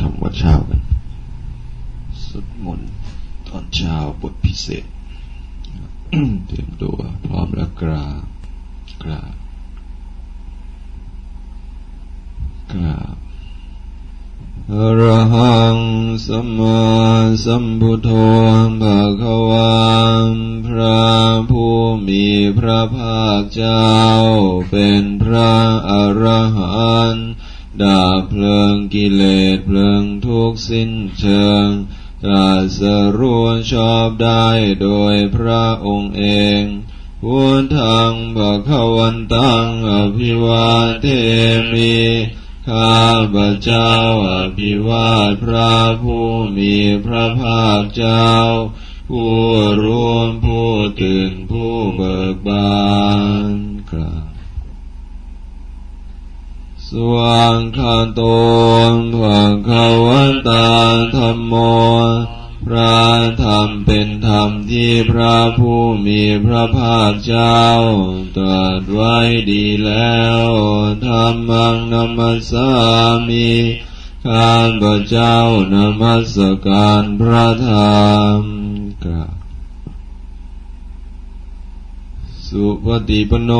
ทำวัดเช้ากันสวดมนต์ตอนเช้าบทพิเศษ เตรียมตัวพร้อมแล้วกรากรากราบอรหังสัมมาสัมพุทโธภะคะวันพระผู้มีพระภาคเจ้า เป็นพระอรหันต์ ดาเพลิงกิเลสเพลิงทุกสิ้นเชิงตรัสรู้ชอบได้โดยพระองค์เองพุทธังภะคะวันตังอภิวาเทมิข้าพระเจ้าอภิวาทพระผู้มีพระภาคเจ้า ผู้รู้ผู้ตื่นผู้เบิกบานกราบ ว่างคาโตภะคะวตาธรรมโม พระธรรมเป็นธรรมที่พระผู้มีพระภาคเจ้า ตรัสไว้ดีแล้วธรรมังนัมสามิข้าพระเจ้านมัสการพระธรรมกราบ สุปฏิปโน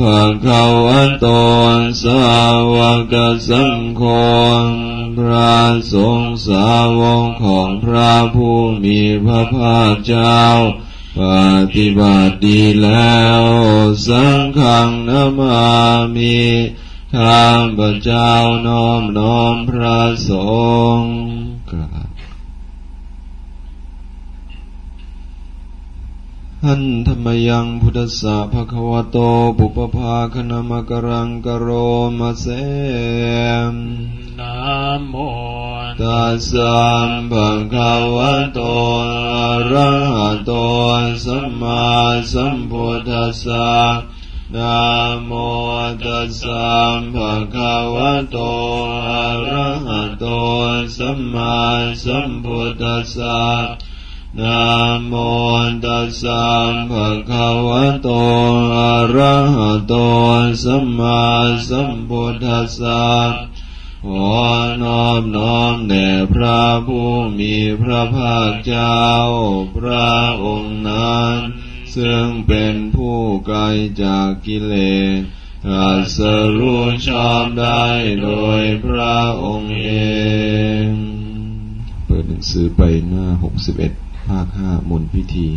ภะคะวะโตสาวกสังโฆพระสงฆ์สาวกของพระผู้มีพระภาคเจ้า ปฏิบัติดีแล้ว สังฆังนามามิข้าพระเจ้าน้อมน้อมพระสงฆ์ หันธรรมยังพุทธะภะคะวะโตปุปภาคณมกรังกโรมาเสมนะโมตัสสะภะคะวะโตอะระหะโตสัมมาสัมพุทธัสสะนะโมตัสสะภะคะวะโตอะระหะโตสัมมาสัมพุทธัสสะ นะโมตัสสะภะคะวะโตอะระหะโตสัมมาสัมพุทธัสสะขอนอบน้อมแด่พระผู้มีพระภาคเจ้า พระองค์นั้น ซึ่งเป็นผู้ไกลจากกิเลสอาสรู้ชอบได้โดยพระองค์เอง เปิดหนังสือไปหน้าหกสิบเอ็ด ภาคห้ามนพิธี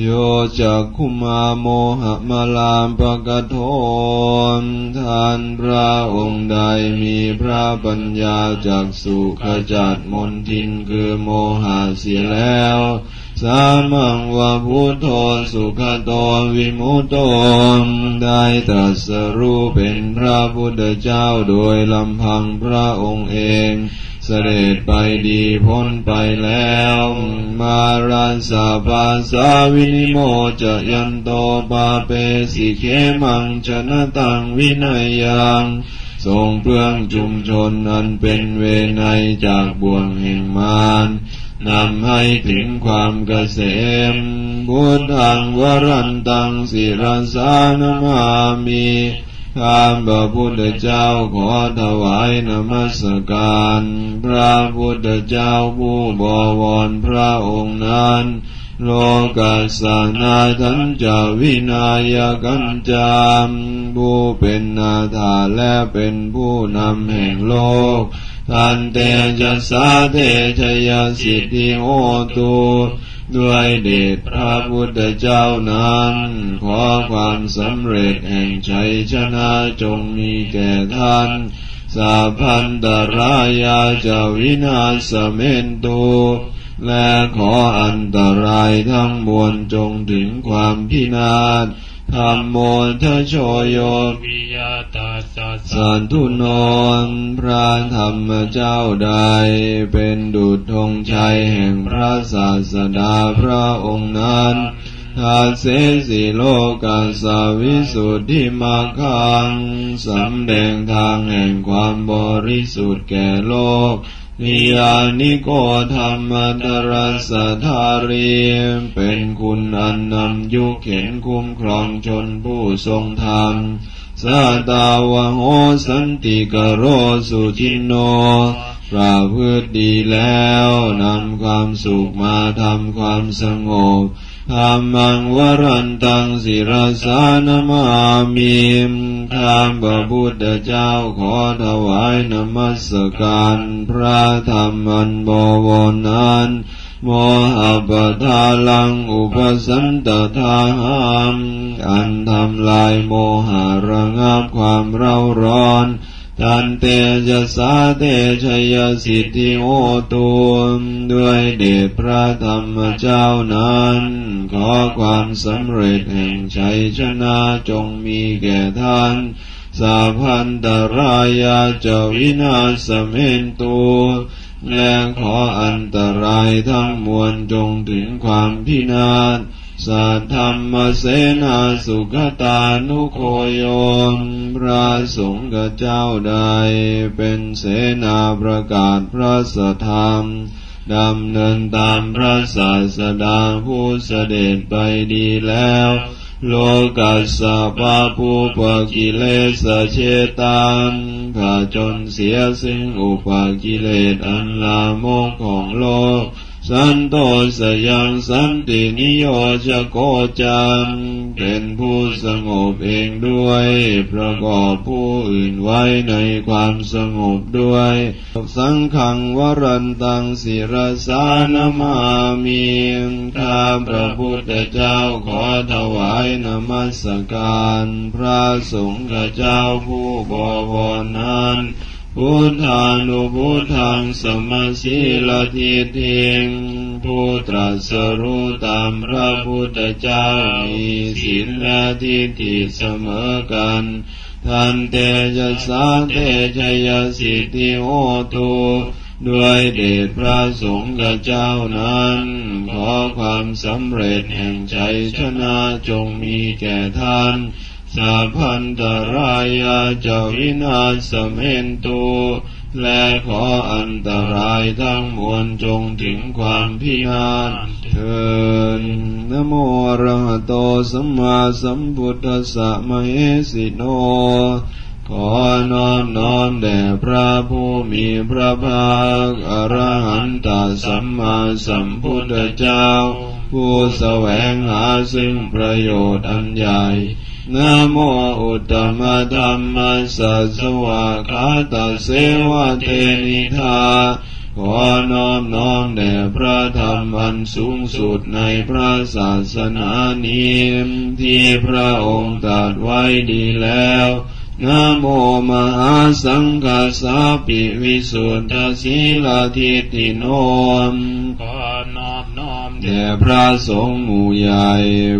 โยจักคุมาโมหะมาลามปะกะโทนท่านพระองค์ใดมีพระปัญญาจากสุขจัดมนทินคือโมหะเสียแล้วสามังวะพุทโธสุขโตวิมุตโตได้ตรัสรู้เป็นพระพุทธเจ้าโดยลำพังพระองค์เอง เสด็จไปดีพ้นไปแล้ว มาราสาปาสาวินิโมจะยันโตปาเปสิเคมังชนะตังวินัยยังทรงเพื่องจุมชนอันเป็นเวไนจากบ่วงแห่งมารนำให้ถึงความเกษมบุญทางวรันตังสิรสานมามี ข้าพระพุทธเจ้าขอถวายนมัสการ พระพุทธเจ้าผู้บวรพระองค์นั้น โลกัสานาทันจาวินายกันจามผู้เป็นนาถาและเป็นผู้นำแห่งโลกทันเตจะสาเทชยสิทธิโอตุ ด้วยเดชพระพุทธเจ้านั้น ขอความสำเร็จแห่งชัยชนะจงมีแก่ท่านสาพันตรายาจะวินาสเมนตุและขออันตรายทั้งมวลจงถึงความพินาศ ธรรมโมทโชโยวิยาตาสันทุนนพระธรรมเจ้าใด เป็นดุจธงชัยแห่งพระศาสดาพระองค์นั้นทาเสสีโลกาสาวิสุทธิมาคังสำแดงทางแห่งความบริสุทธิ์แก่โลก นิยยานิโกธัมมธรัสสะ ธารีเป็นคุณอันนำยุคเข็ญคุ้มครองชนผู้ทรงธรรมสาตาวโหสันติกโรสุจิณโณ ประพฤติดีแล้ว นำความสุขมาทำความสงบ ธัมมัง วะรันตัง สิระสา นะมามิข้ามพระพุทธเจ้าขอถวายนมัสการพระธรรมันบวรนั้นโมหะปทาลังอุปสันตทาหังอันทำลายโมหะระงับความเร่าร้อน ตันเตจะสาเตชยสิทธิโอตุมด้วยเดชพระธรรมเจ้านั้น ขอความสำเร็จแห่งชัยชนะจงมีแก่ท่านสาพันตรายาเจวินาสเมนตูและขออันตรายทั้งมวลจงถึงความพินาศ สัทธรรมเสนาสุขตานุโคโยมพระสงฆ์เจ้าใด เป็นเสนาประกาศพระสธรรมดำเนินตามพระศาสดาผู้เสด็จไปดีแล้ว โลกัสสะปาปูปกิเลสเชตังผาจนเสียซึ่งอุปกิเลสอันลามกของโลก สันโตสยังสันตินิโยจะโกจัง เป็นผู้สงบเองด้วย ประกอบผู้อื่นไว้ในความสงบด้วย สังขังวรันตังศิรสานมามีข้าพระพุทธเจ้าขอถวายนมัสการ พระสงฆ์เจ้าผู้บวรนั้น พุทธานุพุทธังสมาสิลทิทิงผู้ตรัสรู้ตามพระพุทธเจ้ามีศีลและทิฏฐิเสมอกันทันเตจะสาเตชยสิทธิโอตุด้วยเดชพระสงฆ์เจ้านั้น ขอความสำเร็จแห่งใจชนะจงมีแก่ท่าน สัพพันตรายาเจ้าวินาศเมนตุและขออันตรายทั้งมวลจงถึงความพินาศเถิดนโมระหะโตสัมมาสัมพุทธัสสะมเหสิโน ขอนอมน้อมแด่พระผู้มีพระภาคอรหันตสัมมาสัมพุทธเจ้า ผู้แสวงหาซึ่งประโยชน์อันใหญ่ นะโมอุตตมะธรรมสัสวะคาตาเสวะเทนิธาขอน้อมน้อมแด่พระธรรมอันสูงสุดในพระศาสนานี้ที่พระองค์ตรัสไว้ดีแล้ว นะโมมหาสังฆสาปิวิสุทธศีลทิติโนมขอนอบน้อมแด่พระสงฆ์หมู่ใหญ่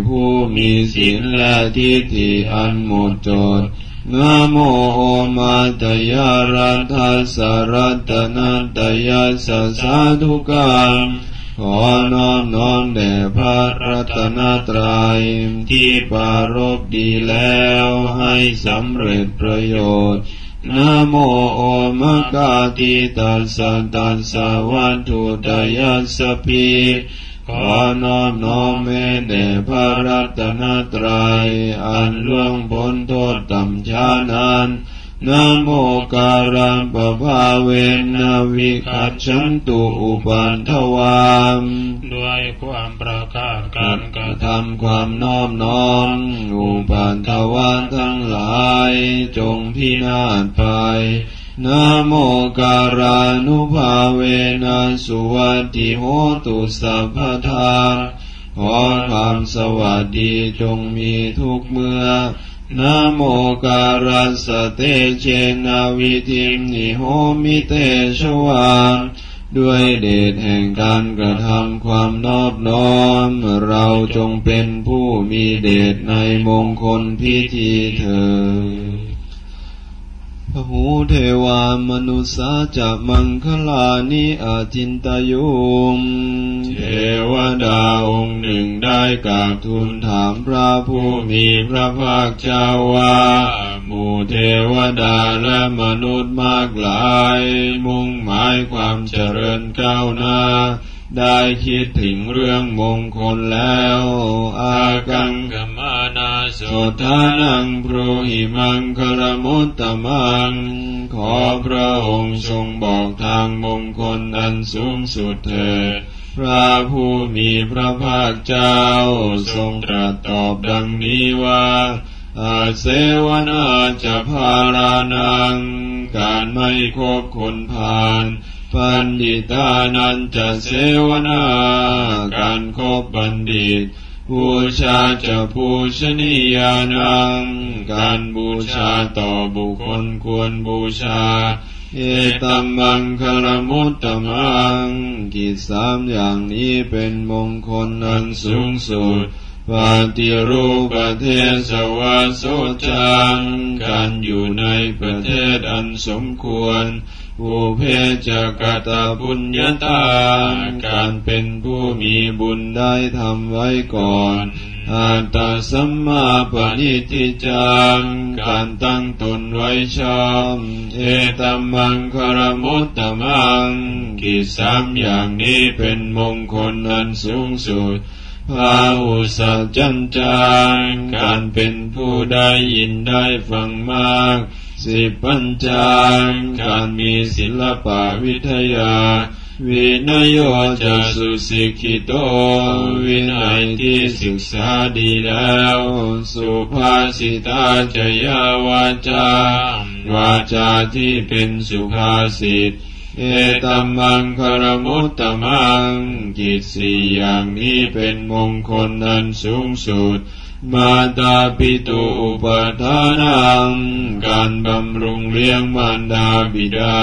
ผู้มีศีลและทิฏฐิอันหมดจดนะโมโอมาตยารัตสรัตนัตยาสสาธุกัง ขอน้อมน้อมแด่พระรัตนตรัยที่ปารบดีแล้วให้สำเร็จประโยชน์นะโมโอมะกาติตัสสะตัสสะวัตถุตยัสสพีขอน้อมน้อมแม่แด่พระรัตนตรัยอันล่วงพ้นโทษต่ำช้านาน นะโมการังปภาเวนะวิคัชันตุอุปันทวามด้วยความประกาศการกระทำความน้อมน้อมอุปันทวานทั้งหลาย จงพินาศไปนะโมการานุภาเวนะสุวัติโหตุสัพพทาขอความสวัสดีจงมีทุกเมื่อ นโมการัสเตเชนาวิธิมนิโหมิเตชวาด้วยเดชแห่งการกระทำความนอบน้อม เราจงเป็นผู้มีเดชในมงคลพิธีเถิด หูเทวามนุสาจะมังคลานิอาจินตยุมเทวดาองค์หนึ่งได้กราบทูลถามพระผู้มีพระภาคเจ้าว่าหมู่เทวดาและมนุษย์มากหลาย มุ่งหมายความเจริญก้าวหน้าได้คิดถึงเรื่องมงคลแล้ว อากังกมานาสุสุทานังโปรหิมังคลมุตตมัง ขอพระองค์ทรงบอกทางมงคลอันสูงสุดเถิดพระผู้มีพระภาคเจ้า ทรงตรัสตอบดังนี้ว่าอาเสวนาจะพารานัง การไม่คบคนพาลปันดิตานันจะเสวนา การคบบัณฑิต บูชาจะบูชนียานัง การบูชาต่อบุคคลควรบูชา เอตัมมังคลมุตตมัง กิจสามอย่างนี้เป็นมงคลอันสูงสุดปฏิรูปประเทศสวาสจัง การอยู่ในประเทศอันสมควร ผู้เพจะกตาบุญญาตาการเป็นผู้มีบุญได้ทำไว้ก่อนอัตตสัมมาปณิทิจัง การตั้งตนไว้ชอบ เอตัมมังคารมุตตมัง กิจสามอย่างนี้เป็นมงคลอันสูงสุดพาหุสัจจันจางการเป็นผู้ได้ยินได้ฟังมาก สิปัญจางการมีศิลปะวิทยา วินยโยจะสุสิกขิโต วินัยที่ศึกษาดีแล้ว สุภาษิตาจยาวาจาวาจาที่เป็นสุภาษิตเอตัมมังคารมุตตมังกิจสี่อย่างนี้เป็นมงคลอันสูงสุด มาตาปิตุอุปทานังการบำรุงเลี้ยงมารดาบิดา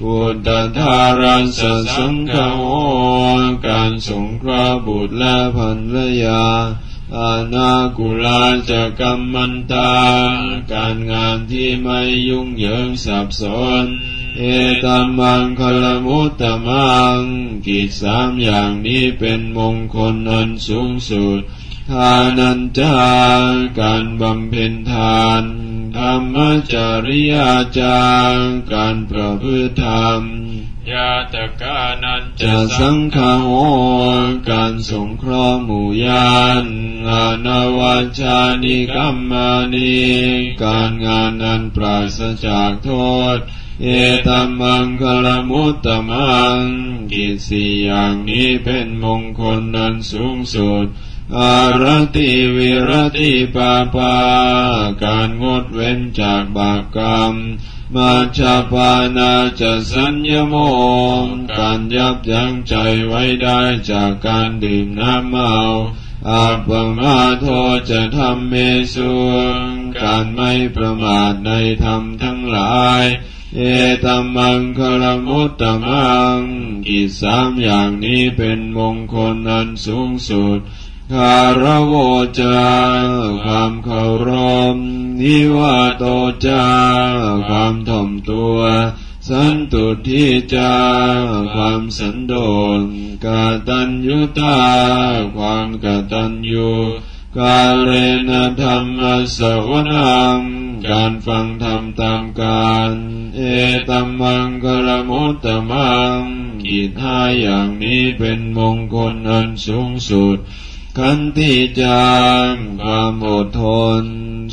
พุทธทารัสสังฆโอการสงเคราะห์บุตรและภรรยาอาณากุลาจะกรรมันตา การงานที่ไม่ยุ่งเหยิงสับสน เอตัมมังคลมุตตมัง กิจสามอย่างนี้เป็นมงคลอันสูงสุด ทานันจาการบำเพ็ญทานธรรมจริยาจารการประพฤติธรรมยาตกานันจะสังฆโอการสงเคราะห์หมู่ญาณอานาวัชานิกรรมานิการงานนันปราศจากโทษ เอตัมมังคลมุตตมังกิจสี่อย่างนี้เป็นมงคลนันสูงสุด อารติวิรติปาปา การงดเว้นจากบาปกรรม มาชาปานาจะสัญญโมการยับยั้งใจไว้ได้จากการดื่มน้ำเมาอาปมาโทจะทำเมสุงการไม่ประมาทในธรรมทั้งหลายเอตัมมังคลมุตตมังกิจสามอย่างนี้เป็นมงคลอันสูงสุด คารโวจาความเคารพนิวาโตจาความถ่อมตัว สันตุทิจาความสันโดษกาตัญยุตา ความกาตัญญูกาเลนะธรรมสวนังการฟังธรรมตามการ เอตัมมังกลมุตตมังกิจห้าอย่างนี้เป็นมงคลอันสูงสุด ขันติจามความอดทน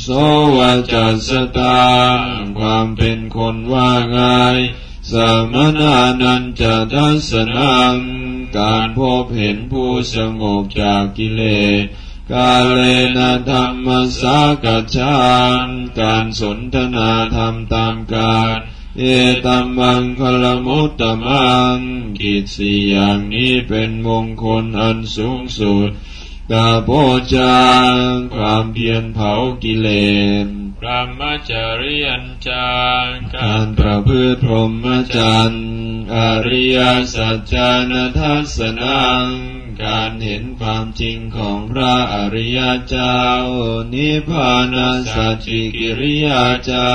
โสวาจัสตาความเป็นคนว่าง่าย สมนานันจะทัสนังการพบเห็นผู้สงบจากกิเลสกาเลนะธรรมสากัจฉานการสนทนาธรรมตามการเอตัมมังคลมุตตมังกิจสี่อย่างนี้เป็นมงคลอันสูงสุด ตาโพจางความเพียรเผากิเลสพระมจริยัญจาการประพฤติพรหมจรรย์อริยสัจจานทัสสนัง การเห็นความจริงของพระอริยเจ้า นิพพานสัจจิกิริยาจา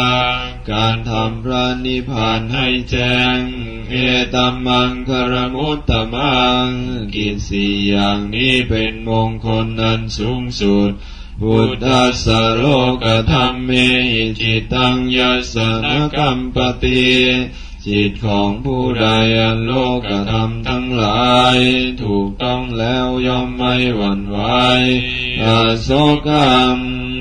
การทำพระนิพพานให้แจ้ง เอตัมมังคารมุตตมัง กิจสี่อย่างนี้เป็นมงคลนันสูงสุด พุทธัสสะโลกธรรมเมหิจิตังยัสนกัมปติจิตของผู้ใดอันโลกกระทำทั้งหลาย ถูกต้องแล้วย่อมไม่หวั่นไหวอาโศกรรม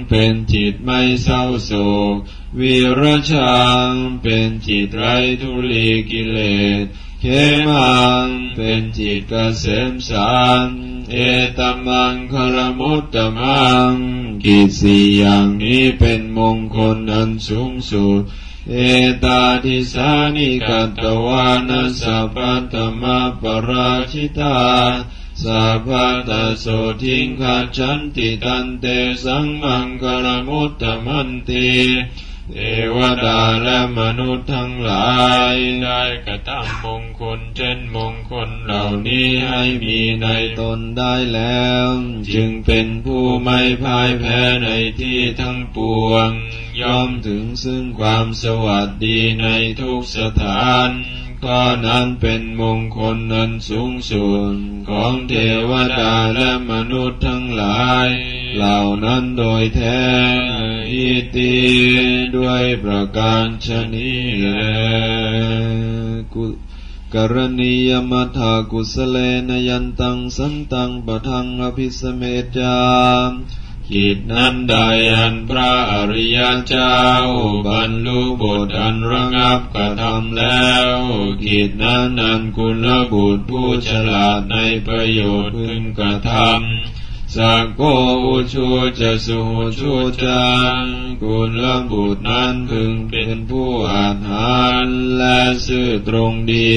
เป็นจิตไม่เศร้าโศกวิรชังเป็นจิตไร้ทุลีกิเลส เขมังเป็นจิตเกษมสารเอตมังคารมุตตมังกิจสี่อย่างนี้เป็นมงคลอันสูงสุดเอตาทิสานิกัตวานัสสะปัตมะปราชิตาสัพพะตโสทิงขัดฉันติตันเตสังมังคารมุตตมันติ เทวดาและมนุษย์ทั้งหลายได้กระทำมงคลเช่นมงคลเหล่านี้ให้มีในตนได้แล้ว จึงเป็นผู้ไม่พ่ายแพ้ในที่ทั้งปวง ย่อมถึงซึ่งความสวัสดีในทุกสถาน ก็นั้นเป็นมงคลนันสูงสุดของเทวดาและมนุษย์ทั้งหลาย เหล่านั้นโดยแท้อิติด้วยประการชนีแลกุกรณียมัทากุสเลนยันตังสันตังปะทังอภิสเมจาม กิจนั้นใดอันพระอริยเจ้า บรรลุบทอันระงับกระทำแล้วกิจนั้นอันกุลบุตรผู้ฉลาดในประโยชน์พึงกระทำสักโกอุชูจะสุชูจังกุลบุตรนั้นพึงเป็นผู้อาหารและซื่อตรงดี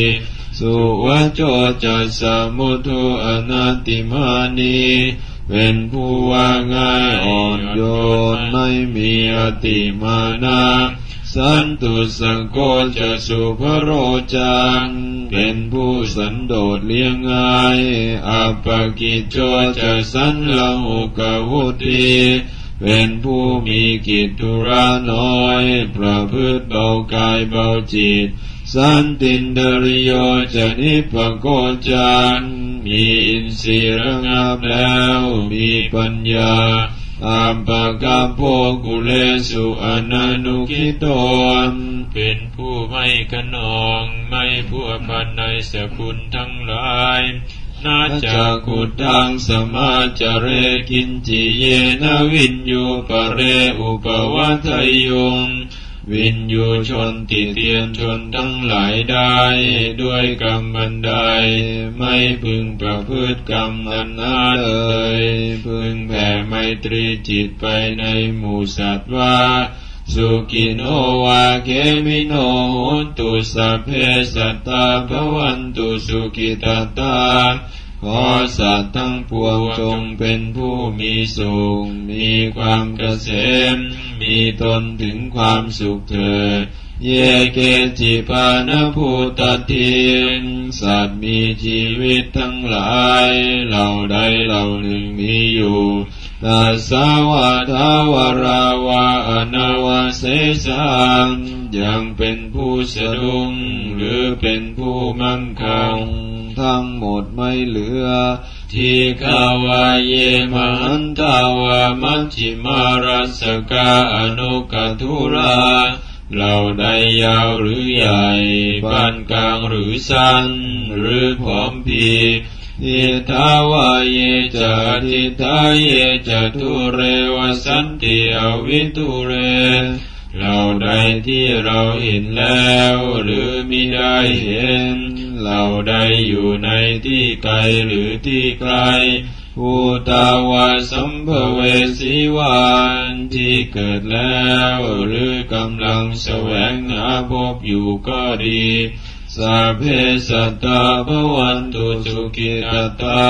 สุวโจจะสมุทุอนาติมานี เป็นผู้ว่าง่ายอ่อนโยนไม่มีอติมานะสันตุสังโกจะสุภโรจัง เป็นผู้สันโดษเลี้ยงง่ายอัปกิจโจจะสันลังอุกวุตีเป็นผู้มีกิจธุระน้อย ประพฤติเบากายเบาจิต สันตินเดริโยจะนิพโกจันมีอินทรีย์ระงับแล้วมีปัญญาอัมปะกาโพกุเลสุอนันุคิโตนเป็นผู้ไม่ขนองไม่ผู้พันในสกุลทั้งหลายนาจากุดังสมาจเรกินจิเยนวินโยปเรอุปวัตยง วินยูชนติเตียนชนทั้งหลายได้ ด้วยกรรมบันไดไม่พึงประพฤติกรรมอันนั้นเลย พึงแผ่ไมตรีจิตไปในหมู่สัตว์ว่าสุกินโอวาเกมิโนโหตุสัพเพสัตตาภวันตุสุกิตตา ขอสัตว์ทั้งปวงจงเป็นผู้มีสุข มีความเกษม มีตนถึงความสุขเถิด เยเกจิปานภูตทินสัตว์มีชีวิตทั้งหลาย เหล่าใดเหล่าหนึ่งมีอยู่ตัสาวะทาวราวาอนาวาเสสังยังเป็นผู้สะดุ้งหรือเป็นผู้มั่งคัง ทั้งหมดไม่เหลือทีขาวาเยมันตาวามัชชิมารัสกาอนุกัทุราเหล่าใดยาวหรือใหญ่ปานกลางหรือสั้น หรือผอมพีทิทาวาเยจะทิทาเยจะทุเรวสันติอวิทุเร เราใดที่เราเห็นแล้ว หรือมิได้เห็น เราใดอยู่ในที่ไกลหรือที่ไกลภูตาวาสัมภเวสีวานที่เกิดแล้วหรือกำลังแสวงหาพบอยู่ก็ดีสัพเพสัตตาภวันตุสุกิตตา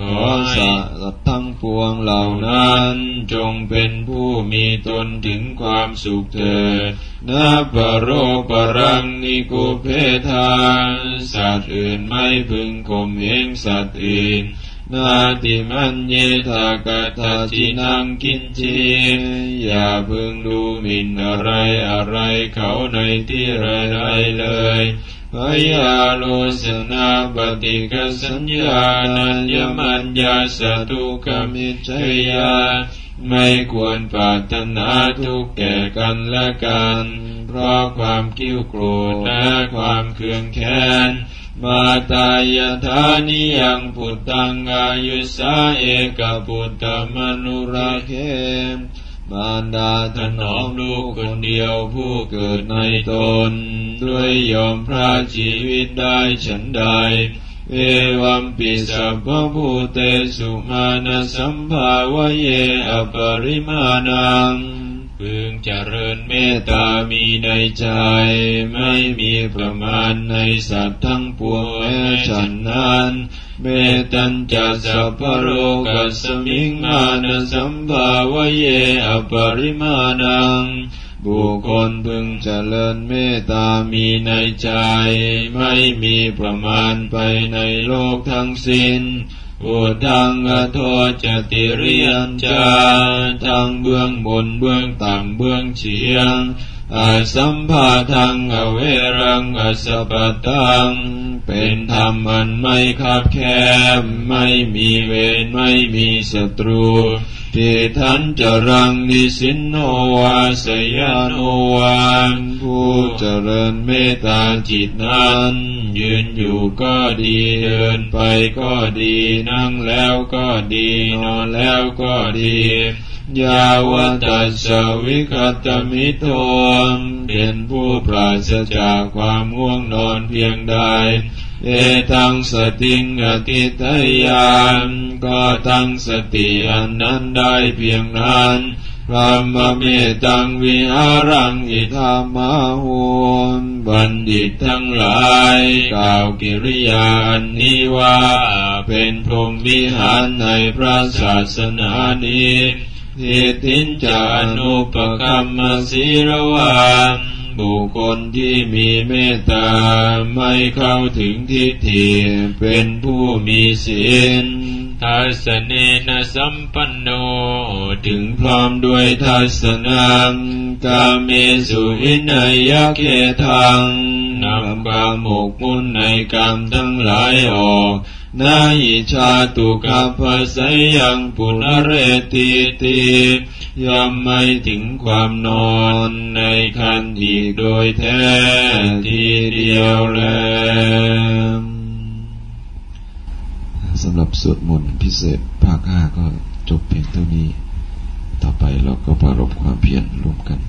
ขอสัตว์ทั้งปวงเหล่านั้น จงเป็นผู้มีตนถึงความสุขเถิดนาปโรปรังนิกุเพทานสัตว์อื่นไม่พึงข่มเหงสัตว์อื่นนาติมันเยทากาตาจินังกินจีอย่าพึงดูหมิ่นอะไรอะไรเขาในที่ไรไรเลย พยาโลสนาปฏิกสัญญานัญญมัญญาสตุกมิจยาไม่ควรปรารถนาทุกแก่กันและกัน เพราะความกิ้วโกรธและความเคืองแค้น มาตายธานิยังปุตตังอายุสาเอกปุตตมนุราเคมารดาถนนออมลูกคนเดียวผู้เกิดในตน ด้วยยอมพระชีวิตได้ฉันใดเอวัมปิสัพพภูเตสุมาณสัมภาวะเยอปริมาณัง พึงเจริญเมตตามีในใจ ไม่มีประมาณในสัตว์ทั้งปวงฉันนั้นเมตัญจะสัพโรกัสสมิงมานสัมภาวะเยอปริมาณัง บุคคลพึงเจริญเมตตามีในใจ ไม่มีประมาณไปในโลกทั้งสิ้น อุทังอโทจติเรียนจาทั้งเบื้องบนเบื้องต่ำเบื้องเฉียง อาสัมภาทังอเวรังอสปะตัง เป็นธรรมอันไม่คับแคบไม่มีเวรไม่มีศัตรูที่ท่านจะรังนิสินโนวาสยานโนวานผู้เจริญเมตตาจิตนั้น ยืนอยู่ก็ดีเดินไปก็ดี นั่งแล้วก็ดี นอนแล้วก็ดี ยาวตัสสวิคัตมิโตมเป็นผู้ปราศจากความง่วงนอนเพียงใด เอตังสติงอติตยานก็ตั้งสติอันนั้นได้เพียงนั้นพระมเมตังวิหารังอิธามาหุนบัณฑิตทั้งหลายกล่าวกิริยาอันนี้ว่า เป็นพรหมวิหารในพระศาสนานี้ ทิตินจานุปกรรมศีรวานบุคคลที่มีเมตตาไม่เข้าถึงทิฏฐิเป็นผู้มีศีลทัสเนนะสัมปันโน ถึงพร้อมด้วยทัศนังกาเมสุวินัยเคทังนำความหมกมุ่นในกรรมทั้งหลายออก นาอิชาตุกัปะสยยังปุณเรติติย่อมไม่ถึงความนอนในคันอีกโดยแท้ทีเดียวแลสำหรับสวดมนต์พิเศษภาคห้าก็จบเพียงเท่านี้ ต่อไปเราก็ปรารบความเพียรร่วมกัน